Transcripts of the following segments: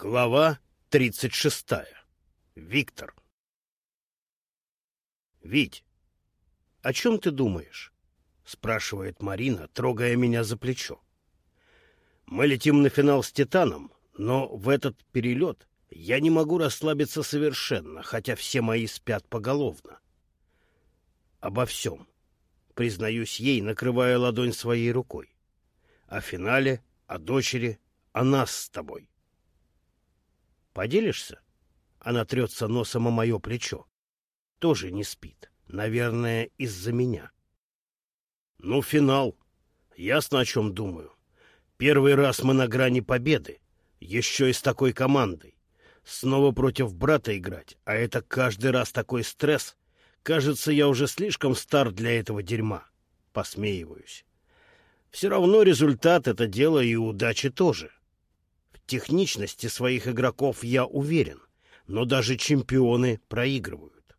Глава 36. Виктор. «Вить, о чем ты думаешь?» — спрашивает Марина, трогая меня за плечо. «Мы летим на финал с «Титаном», но в этот перелет я не могу расслабиться совершенно, хотя все мои спят поголовно. Обо всем. Признаюсь ей, накрывая ладонь своей рукой. О финале, о дочери, о нас с тобой. Поделишься? Она трется носом о мое плечо. Тоже не спит. Наверное, из-за меня. Ну, финал. Ясно, о чем думаю. Первый раз мы на грани победы. Еще и с такой командой. Снова против брата играть, а это каждый раз такой стресс. Кажется, я уже слишком стар для этого дерьма. Посмеиваюсь. Все равно результат — это дело и удачи тоже техничности своих игроков я уверен, но даже чемпионы проигрывают.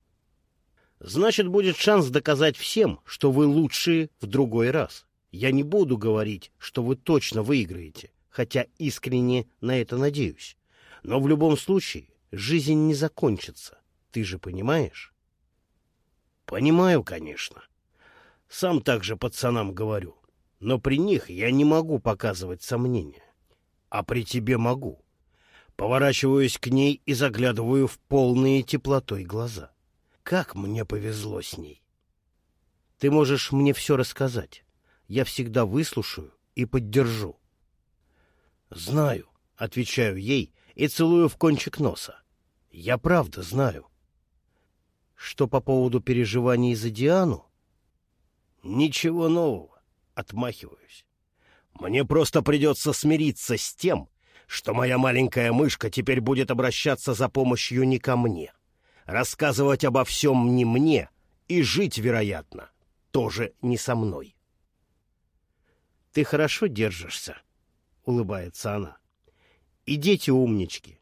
Значит, будет шанс доказать всем, что вы лучшие в другой раз. Я не буду говорить, что вы точно выиграете, хотя искренне на это надеюсь. Но в любом случае жизнь не закончится. Ты же понимаешь? Понимаю, конечно. Сам также пацанам говорю. Но при них я не могу показывать сомнения а при тебе могу. Поворачиваюсь к ней и заглядываю в полные теплотой глаза. Как мне повезло с ней. Ты можешь мне все рассказать. Я всегда выслушаю и поддержу. Знаю, отвечаю ей и целую в кончик носа. Я правда знаю. Что по поводу переживаний за Диану? Ничего нового, отмахиваюсь. Мне просто придется смириться с тем, что моя маленькая мышка теперь будет обращаться за помощью не ко мне, рассказывать обо всем не мне и жить, вероятно, тоже не со мной. «Ты хорошо держишься», — улыбается она. «И дети умнички.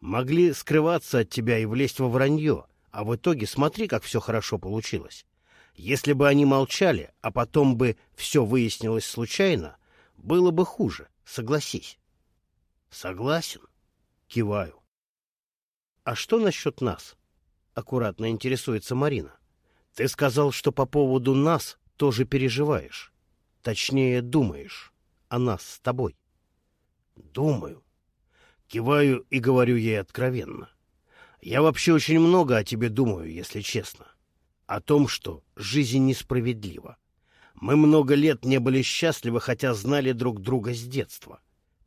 Могли скрываться от тебя и влезть во вранье, а в итоге смотри, как все хорошо получилось. Если бы они молчали, а потом бы все выяснилось случайно, было бы хуже, согласись. Согласен. Киваю. А что насчет нас? Аккуратно интересуется Марина. Ты сказал, что по поводу нас тоже переживаешь. Точнее, думаешь о нас с тобой. Думаю. Киваю и говорю ей откровенно. Я вообще очень много о тебе думаю, если честно. О том, что жизнь несправедлива мы много лет не были счастливы, хотя знали друг друга с детства.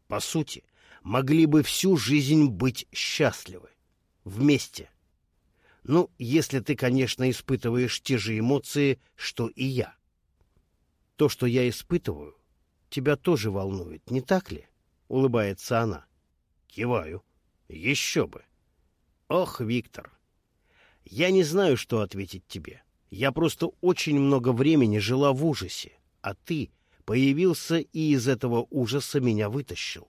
По сути, могли бы всю жизнь быть счастливы. Вместе. Ну, если ты, конечно, испытываешь те же эмоции, что и я. То, что я испытываю, тебя тоже волнует, не так ли? Улыбается она. Киваю. Еще бы. Ох, Виктор, я не знаю, что ответить тебе. — я просто очень много времени жила в ужасе, а ты появился и из этого ужаса меня вытащил.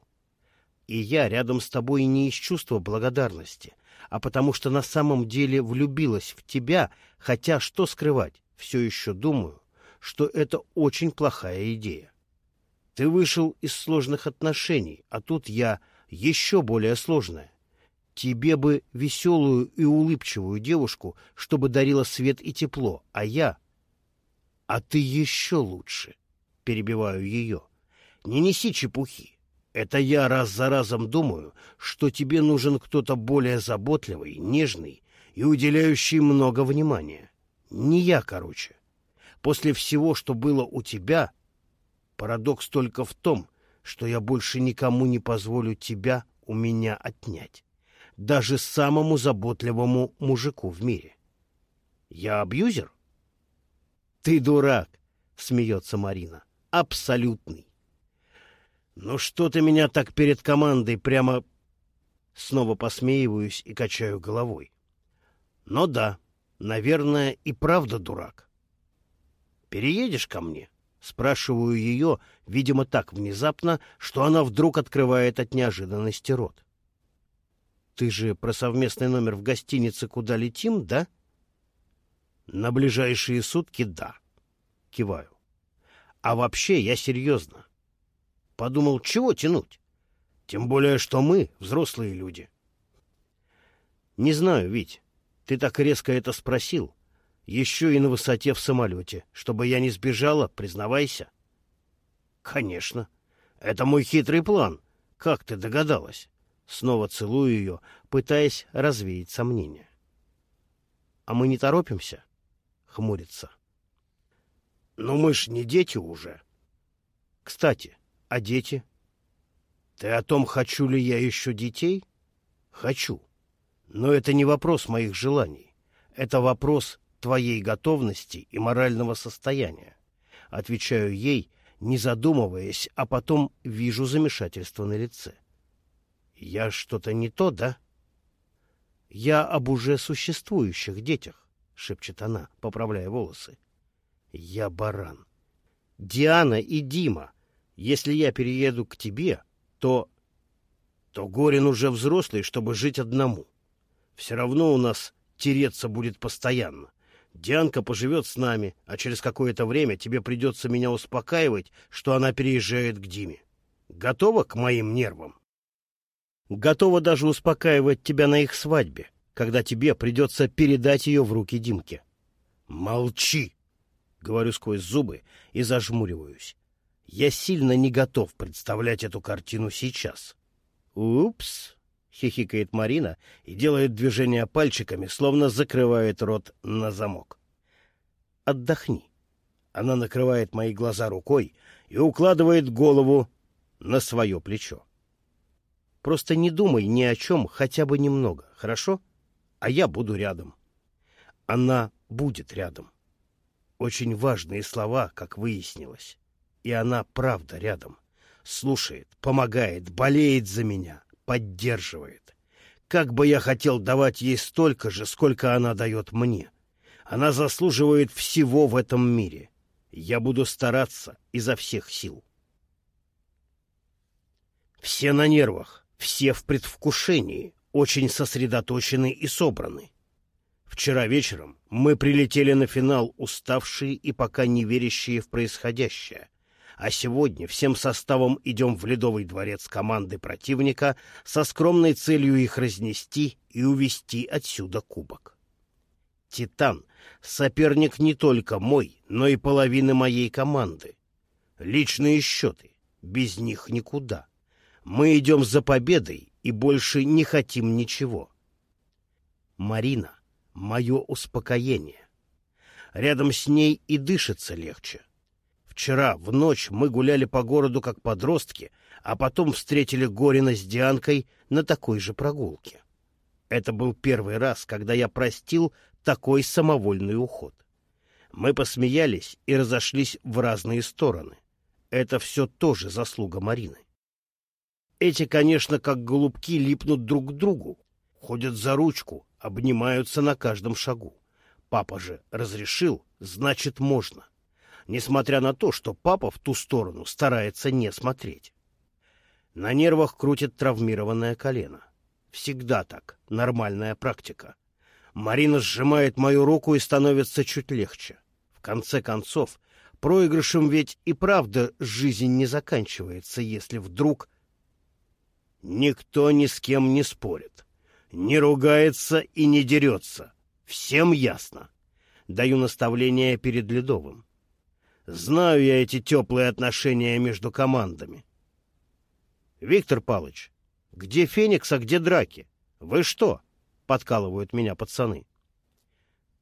И я рядом с тобой не из чувства благодарности, а потому что на самом деле влюбилась в тебя, хотя, что скрывать, все еще думаю, что это очень плохая идея. Ты вышел из сложных отношений, а тут я еще более сложная. Тебе бы веселую и улыбчивую девушку, чтобы дарила свет и тепло, а я... А ты еще лучше, перебиваю ее. Не неси чепухи. Это я раз за разом думаю, что тебе нужен кто-то более заботливый, нежный и уделяющий много внимания. Не я, короче. После всего, что было у тебя, парадокс только в том, что я больше никому не позволю тебя у меня отнять даже самому заботливому мужику в мире. Я абьюзер? Ты дурак, смеется Марина. Абсолютный. Ну что ты меня так перед командой прямо... Снова посмеиваюсь и качаю головой. Но да, наверное, и правда дурак. Переедешь ко мне? Спрашиваю ее, видимо, так внезапно, что она вдруг открывает от неожиданности рот. Ты же про совместный номер в гостинице, куда летим, да? На ближайшие сутки — да. Киваю. А вообще я серьезно. Подумал, чего тянуть? Тем более, что мы взрослые люди. Не знаю, Вить, ты так резко это спросил. Еще и на высоте в самолете. Чтобы я не сбежала, признавайся. Конечно. Это мой хитрый план. Как ты догадалась? Снова целую ее, пытаясь развеять сомнения. А мы не торопимся? Хмурится. Ну мы ж не дети уже. Кстати, а дети? Ты о том, хочу ли я еще детей? Хочу. Но это не вопрос моих желаний. Это вопрос твоей готовности и морального состояния. Отвечаю ей, не задумываясь, а потом вижу замешательство на лице. Я что-то не то, да? Я об уже существующих детях, шепчет она, поправляя волосы. Я баран. Диана и Дима, если я перееду к тебе, то... то Горин уже взрослый, чтобы жить одному. Все равно у нас тереться будет постоянно. Дианка поживет с нами, а через какое-то время тебе придется меня успокаивать, что она переезжает к Диме. Готова к моим нервам? Готова даже успокаивать тебя на их свадьбе, когда тебе придется передать ее в руки Димке. Молчи! — говорю сквозь зубы и зажмуриваюсь. Я сильно не готов представлять эту картину сейчас. «Упс!» — хихикает Марина и делает движение пальчиками, словно закрывает рот на замок. «Отдохни». Она накрывает мои глаза рукой и укладывает голову на свое плечо. «Просто не думай ни о чем хотя бы немного, хорошо? А я буду рядом». Она будет рядом. Очень важные слова, как выяснилось. И она правда рядом. Слушает, помогает, болеет за меня, поддерживает. Как бы я хотел давать ей столько же, сколько она дает мне. Она заслуживает всего в этом мире. Я буду стараться изо всех сил. Все на нервах, все в предвкушении, очень сосредоточены и собраны. Вчера вечером мы прилетели на финал, уставшие и пока не верящие в происходящее. А сегодня всем составом идем в Ледовый дворец команды противника со скромной целью их разнести и увести отсюда кубок. «Титан» — соперник не только мой, но и половины моей команды. Личные счеты. Без них никуда. Мы идем за победой и больше не хотим ничего. Марина мое успокоение. Рядом с ней и дышится легче. Вчера в ночь мы гуляли по городу как подростки, а потом встретили Горина с Дианкой на такой же прогулке. Это был первый раз, когда я простил такой самовольный уход. Мы посмеялись и разошлись в разные стороны. Это все тоже заслуга Марины. Эти, конечно, как голубки липнут друг к другу, ходят за ручку, обнимаются на каждом шагу. Папа же разрешил, значит, можно. Несмотря на то, что папа в ту сторону старается не смотреть. На нервах крутит травмированное колено. Всегда так, нормальная практика. Марина сжимает мою руку и становится чуть легче. В конце концов, проигрышем ведь и правда жизнь не заканчивается, если вдруг... Никто ни с кем не спорит не ругается и не дерется. Всем ясно. Даю наставление перед Ледовым. Знаю я эти теплые отношения между командами. Виктор Палыч, где Феникс, а где драки? Вы что? Подкалывают меня пацаны.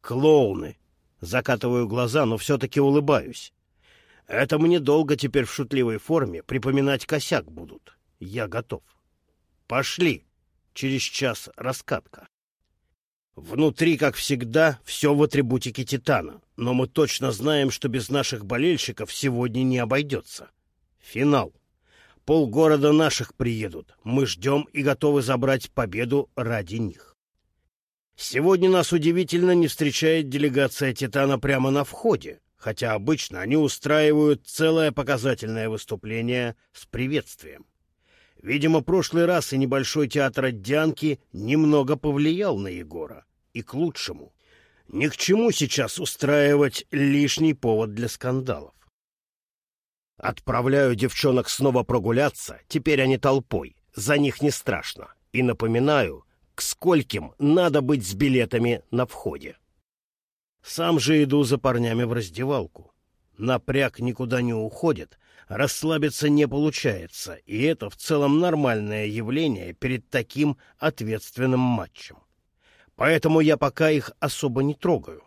Клоуны. Закатываю глаза, но все-таки улыбаюсь. Это мне долго теперь в шутливой форме припоминать косяк будут. Я готов. Пошли через час раскатка. Внутри, как всегда, все в атрибутике Титана, но мы точно знаем, что без наших болельщиков сегодня не обойдется. Финал. Полгорода наших приедут. Мы ждем и готовы забрать победу ради них. Сегодня нас удивительно не встречает делегация Титана прямо на входе, хотя обычно они устраивают целое показательное выступление с приветствием. Видимо, прошлый раз и небольшой театр Отдянки немного повлиял на Егора. И к лучшему. Ни к чему сейчас устраивать лишний повод для скандалов. Отправляю девчонок снова прогуляться, теперь они толпой, за них не страшно. И напоминаю, к скольким надо быть с билетами на входе. Сам же иду за парнями в раздевалку. Напряг никуда не уходит, расслабиться не получается, и это в целом нормальное явление перед таким ответственным матчем. Поэтому я пока их особо не трогаю.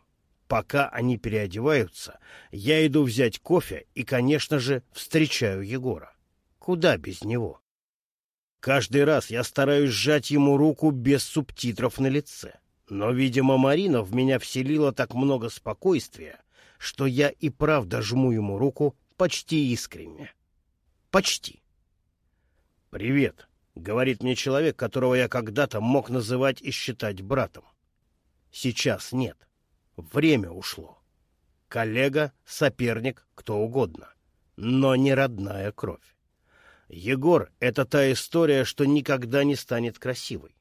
Пока они переодеваются, я иду взять кофе и, конечно же, встречаю Егора. Куда без него? Каждый раз я стараюсь сжать ему руку без субтитров на лице. Но, видимо, Марина в меня вселила так много спокойствия, что я и правда жму ему руку почти искренне. Почти. «Привет», — говорит мне человек, которого я когда-то мог называть и считать братом. Сейчас нет. Время ушло. Коллега, соперник, кто угодно. Но не родная кровь. Егор — это та история, что никогда не станет красивой.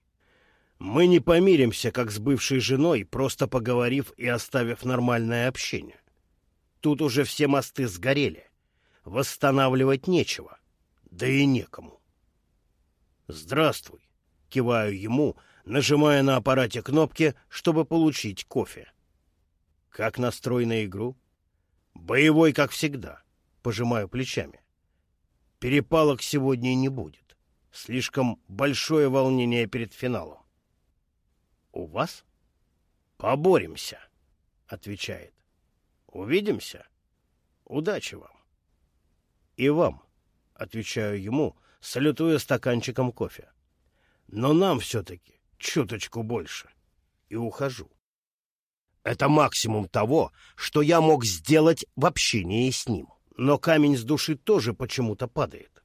Мы не помиримся, как с бывшей женой, просто поговорив и оставив нормальное общение. Тут уже все мосты сгорели. Восстанавливать нечего. Да и некому. «Здравствуй», — киваю ему, нажимая на аппарате кнопки, чтобы получить кофе. «Как настрой на игру?» «Боевой, как всегда», — пожимаю плечами. «Перепалок сегодня не будет. Слишком большое волнение перед финалом». «У вас?» «Поборемся», — отвечает. Увидимся. Удачи вам. И вам, отвечаю ему, салютуя стаканчиком кофе. Но нам все-таки чуточку больше. И ухожу. Это максимум того, что я мог сделать в общении с ним. Но камень с души тоже почему-то падает.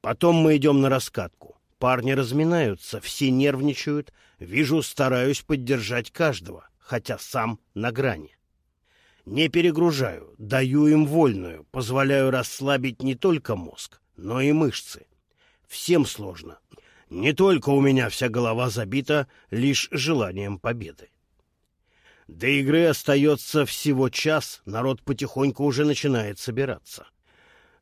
Потом мы идем на раскатку. Парни разминаются, все нервничают. Вижу, стараюсь поддержать каждого, хотя сам на грани. Не перегружаю, даю им вольную, позволяю расслабить не только мозг, но и мышцы. Всем сложно. Не только у меня вся голова забита лишь желанием победы. До игры остается всего час, народ потихоньку уже начинает собираться.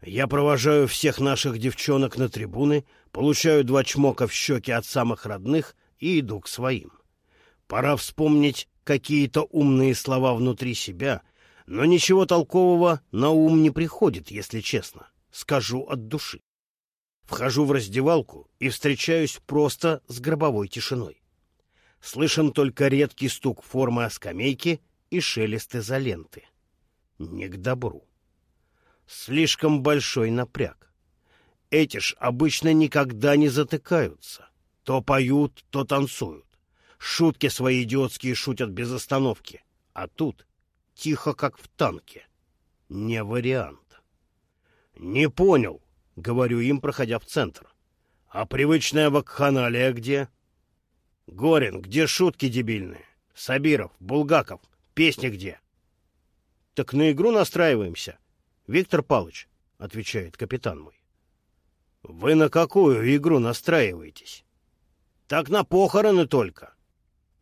Я провожаю всех наших девчонок на трибуны, получаю два чмока в щеки от самых родных и иду к своим. Пора вспомнить какие-то умные слова внутри себя но ничего толкового на ум не приходит, если честно. Скажу от души. Вхожу в раздевалку и встречаюсь просто с гробовой тишиной. Слышен только редкий стук формы о скамейке и шелест изоленты. Не к добру. Слишком большой напряг. Эти ж обычно никогда не затыкаются. То поют, то танцуют. Шутки свои идиотские шутят без остановки. А тут тихо, как в танке. Не вариант. «Не понял», — говорю им, проходя в центр. «А привычная вакханалия где?» «Горин, где шутки дебильные? Сабиров, Булгаков, песни где?» «Так на игру настраиваемся, Виктор Палыч», — отвечает капитан мой. «Вы на какую игру настраиваетесь?» «Так на похороны только.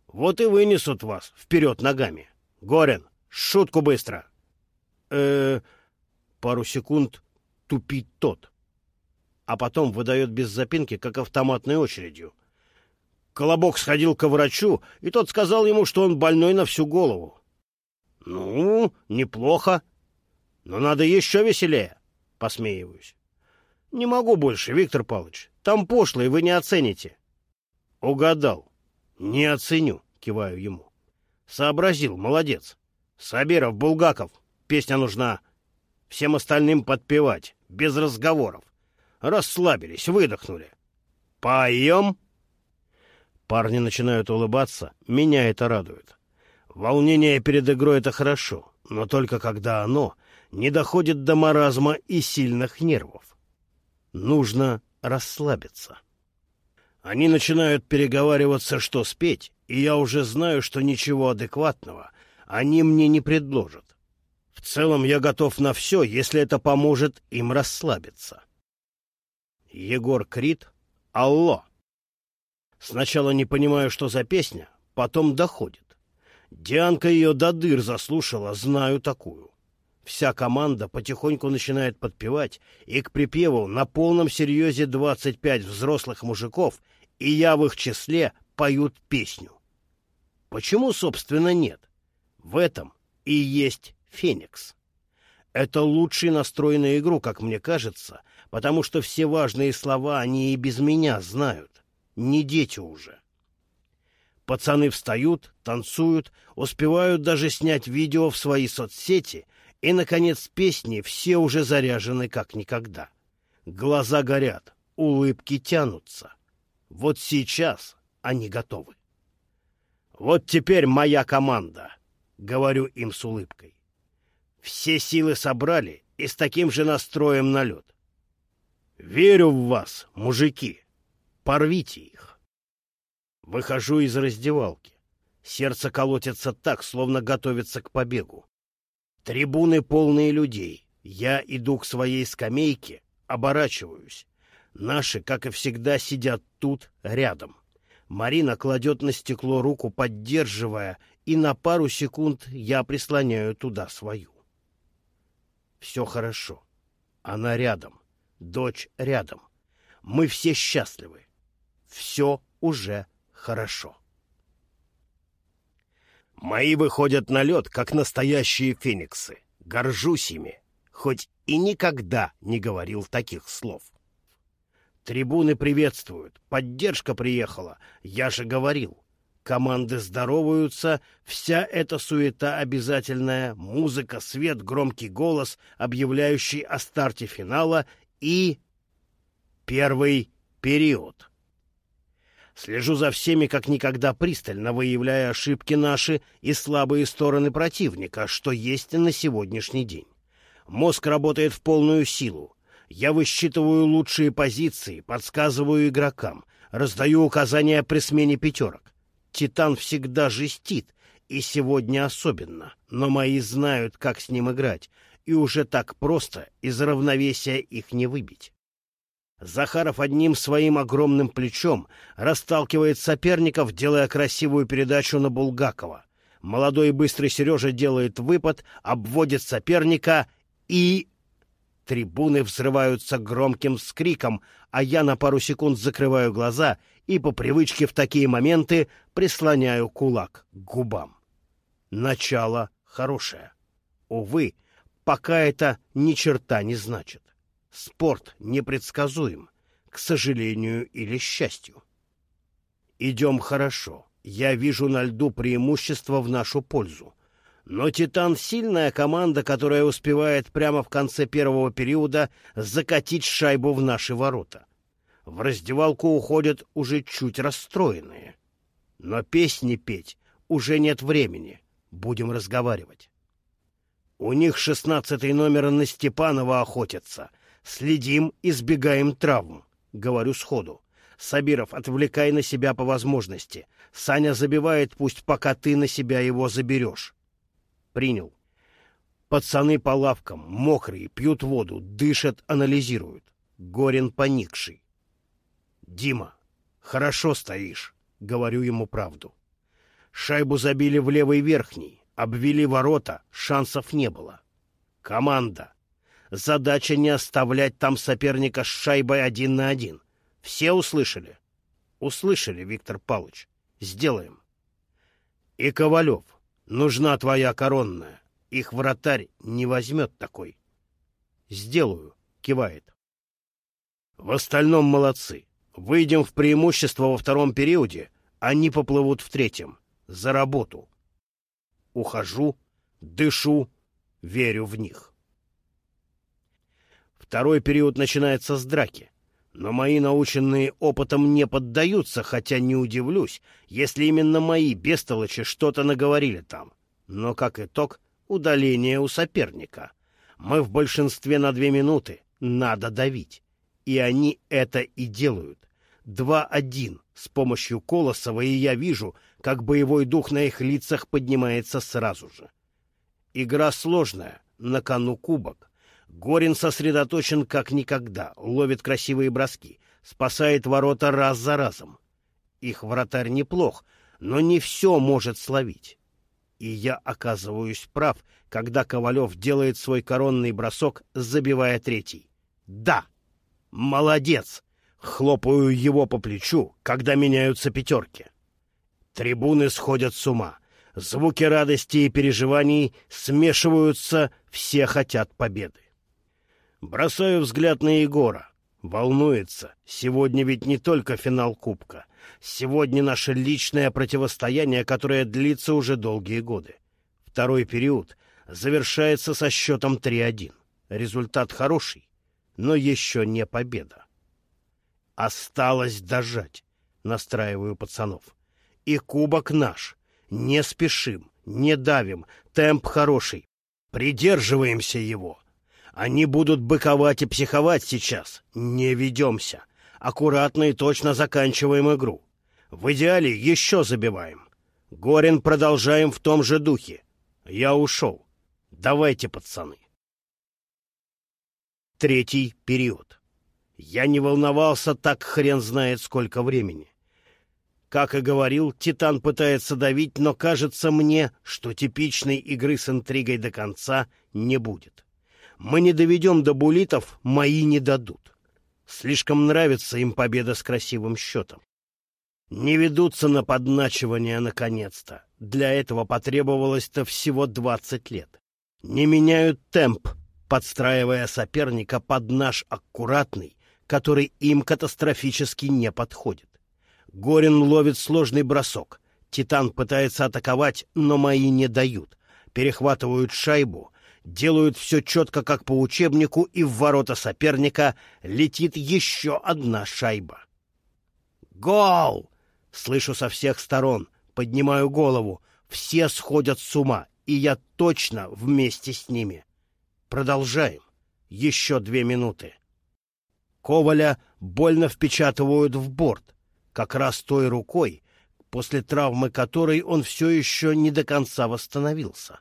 Вот и вынесут вас вперед ногами. Горин, Шутку быстро. э Пару секунд тупит тот. А потом выдает без запинки, как автоматной очередью. Колобок сходил к врачу, и тот сказал ему, что он больной на всю голову. «Ну, неплохо. Но надо еще веселее», — посмеиваюсь. «Не могу больше, Виктор Павлович. Там пошло, и вы не оцените». «Угадал. Не оценю», — киваю ему. «Сообразил, молодец. Сабиров, Булгаков, песня нужна. Всем остальным подпевать, без разговоров. Расслабились, выдохнули. Поем? Парни начинают улыбаться, меня это радует. Волнение перед игрой — это хорошо, но только когда оно не доходит до маразма и сильных нервов. Нужно расслабиться. Они начинают переговариваться, что спеть, и я уже знаю, что ничего адекватного — они мне не предложат. В целом я готов на все, если это поможет им расслабиться. Егор Крид «Алло». Сначала не понимаю, что за песня, потом доходит. Дианка ее до дыр заслушала, знаю такую. Вся команда потихоньку начинает подпевать, и к припеву на полном серьезе 25 взрослых мужиков, и я в их числе, поют песню. Почему, собственно, нет? В этом и есть Феникс. Это лучший настрой на игру, как мне кажется, потому что все важные слова они и без меня знают. Не дети уже. Пацаны встают, танцуют, успевают даже снять видео в свои соцсети, и, наконец, песни все уже заряжены как никогда. Глаза горят, улыбки тянутся. Вот сейчас они готовы. «Вот теперь моя команда», — говорю им с улыбкой. Все силы собрали и с таким же настроем на лед. Верю в вас, мужики. Порвите их. Выхожу из раздевалки. Сердце колотится так, словно готовится к побегу. Трибуны полные людей. Я иду к своей скамейке, оборачиваюсь. Наши, как и всегда, сидят тут, рядом. Марина кладет на стекло руку, поддерживая, и на пару секунд я прислоняю туда свою. Все хорошо. Она рядом. Дочь рядом. Мы все счастливы. Все уже хорошо. Мои выходят на лед, как настоящие фениксы. Горжусь ими, хоть и никогда не говорил таких слов. Трибуны приветствуют, поддержка приехала, я же говорил. Команды здороваются, вся эта суета обязательная, музыка, свет, громкий голос, объявляющий о старте финала и... первый период. Слежу за всеми как никогда пристально, выявляя ошибки наши и слабые стороны противника, что есть на сегодняшний день. Мозг работает в полную силу. Я высчитываю лучшие позиции, подсказываю игрокам, раздаю указания при смене пятерок. Титан всегда жестит, и сегодня особенно, но мои знают, как с ним играть, и уже так просто из равновесия их не выбить. Захаров одним своим огромным плечом расталкивает соперников, делая красивую передачу на Булгакова. Молодой и быстрый Сережа делает выпад, обводит соперника и... Трибуны взрываются громким скриком, а я на пару секунд закрываю глаза и по привычке в такие моменты прислоняю кулак к губам. Начало хорошее. Увы, пока это ни черта не значит. Спорт непредсказуем, к сожалению или счастью. Идем хорошо. Я вижу на льду преимущество в нашу пользу. Но «Титан» — сильная команда, которая успевает прямо в конце первого периода закатить шайбу в наши ворота. В раздевалку уходят уже чуть расстроенные. Но песни петь уже нет времени. Будем разговаривать. У них шестнадцатый номер на Степанова охотятся. Следим, избегаем травм. Говорю сходу. Сабиров, отвлекай на себя по возможности. Саня забивает, пусть пока ты на себя его заберешь. Принял. Пацаны по лавкам, мокрые, пьют воду, дышат, анализируют. Горин поникший. «Дима, хорошо стоишь», — говорю ему правду. Шайбу забили в левый верхний, обвели ворота, шансов не было. Команда. Задача не оставлять там соперника с шайбой один на один. Все услышали? Услышали, Виктор Павлович. Сделаем. И Ковалев. Нужна твоя коронная. Их вратарь не возьмет такой. Сделаю, кивает. В остальном молодцы. Выйдем в преимущество во втором периоде, они поплывут в третьем. За работу. Ухожу, дышу, верю в них. Второй период начинается с драки. Но мои наученные опытом не поддаются, хотя не удивлюсь, если именно мои бестолочи что-то наговорили там. Но, как итог, удаление у соперника. Мы в большинстве на две минуты. Надо давить и они это и делают. Два-один с помощью Колосова, и я вижу, как боевой дух на их лицах поднимается сразу же. Игра сложная, на кону кубок. Горин сосредоточен как никогда, ловит красивые броски, спасает ворота раз за разом. Их вратарь неплох, но не все может словить. И я оказываюсь прав, когда Ковалев делает свой коронный бросок, забивая третий. Да! Молодец! Хлопаю его по плечу, когда меняются пятерки. Трибуны сходят с ума. Звуки радости и переживаний смешиваются, все хотят победы. Бросаю взгляд на Егора. Волнуется. Сегодня ведь не только финал Кубка. Сегодня наше личное противостояние, которое длится уже долгие годы. Второй период завершается со счетом 3-1. Результат хороший, но еще не победа. Осталось дожать, настраиваю пацанов. И кубок наш. Не спешим, не давим, темп хороший. Придерживаемся его. Они будут быковать и психовать сейчас. Не ведемся. Аккуратно и точно заканчиваем игру. В идеале еще забиваем. Горин продолжаем в том же духе. Я ушел. Давайте, пацаны. Третий период. Я не волновался так хрен знает сколько времени. Как и говорил, Титан пытается давить, но кажется мне, что типичной игры с интригой до конца не будет. Мы не доведем до булитов, мои не дадут. Слишком нравится им победа с красивым счетом. Не ведутся на подначивание наконец-то. Для этого потребовалось-то всего двадцать лет. Не меняют темп, подстраивая соперника под наш аккуратный, который им катастрофически не подходит. Горин ловит сложный бросок. Титан пытается атаковать, но мои не дают. Перехватывают шайбу, делают все четко, как по учебнику, и в ворота соперника летит еще одна шайба. «Гол!» — слышу со всех сторон, поднимаю голову. Все сходят с ума, и я точно вместе с ними. Продолжаем. Еще две минуты. Коваля больно впечатывают в борт, как раз той рукой, после травмы которой он все еще не до конца восстановился.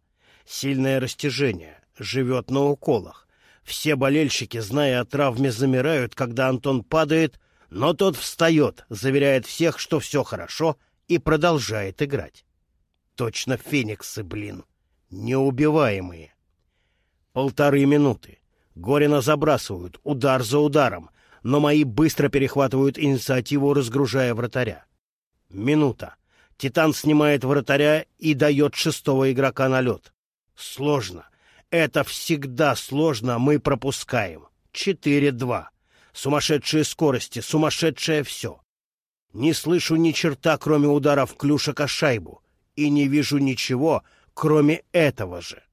Сильное растяжение, живет на уколах. Все болельщики, зная о травме, замирают, когда Антон падает, но тот встает, заверяет всех, что все хорошо, и продолжает играть. Точно фениксы, блин, неубиваемые. Полторы минуты. Горина забрасывают, удар за ударом, но мои быстро перехватывают инициативу, разгружая вратаря. Минута. Титан снимает вратаря и дает шестого игрока на лед. Сложно. Это всегда сложно, мы пропускаем. Четыре-два. Сумасшедшие скорости, сумасшедшее все. Не слышу ни черта, кроме ударов клюшек о шайбу. И не вижу ничего, кроме этого же.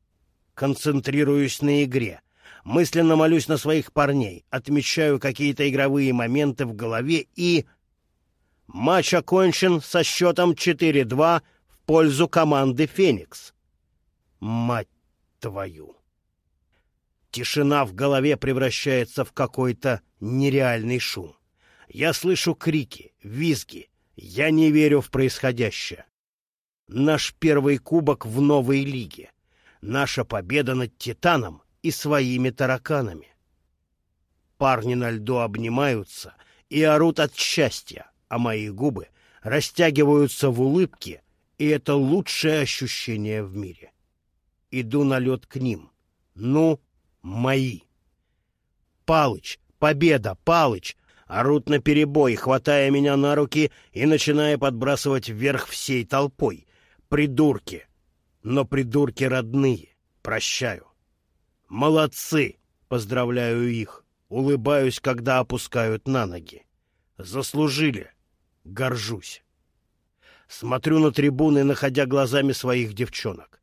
Концентрируюсь на игре. Мысленно молюсь на своих парней, отмечаю какие-то игровые моменты в голове и... Матч окончен со счетом 4-2 в пользу команды «Феникс». Мать твою! Тишина в голове превращается в какой-то нереальный шум. Я слышу крики, визги. Я не верю в происходящее. Наш первый кубок в новой лиге. Наша победа над Титаном и своими тараканами. Парни на льду обнимаются и орут от счастья, а мои губы растягиваются в улыбке, и это лучшее ощущение в мире. Иду на лед к ним. Ну, мои. Палыч, победа, Палыч! Орут на перебой, хватая меня на руки и начиная подбрасывать вверх всей толпой. Придурки! Но придурки родные. Прощаю. Молодцы! Поздравляю их. Улыбаюсь, когда опускают на ноги. Заслужили. Горжусь. Смотрю на трибуны, находя глазами своих девчонок.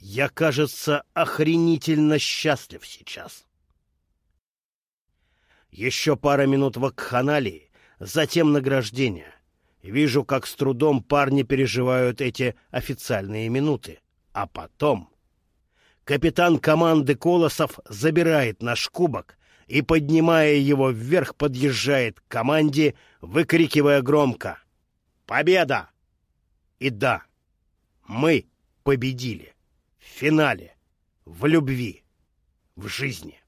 Я, кажется, охренительно счастлив сейчас. Еще пара минут вакханалии, затем награждение. Вижу, как с трудом парни переживают эти официальные минуты. А потом... Капитан команды Колосов забирает наш кубок и, поднимая его вверх, подъезжает к команде, выкрикивая громко «Победа!» И да, мы победили финале, в любви, в жизни.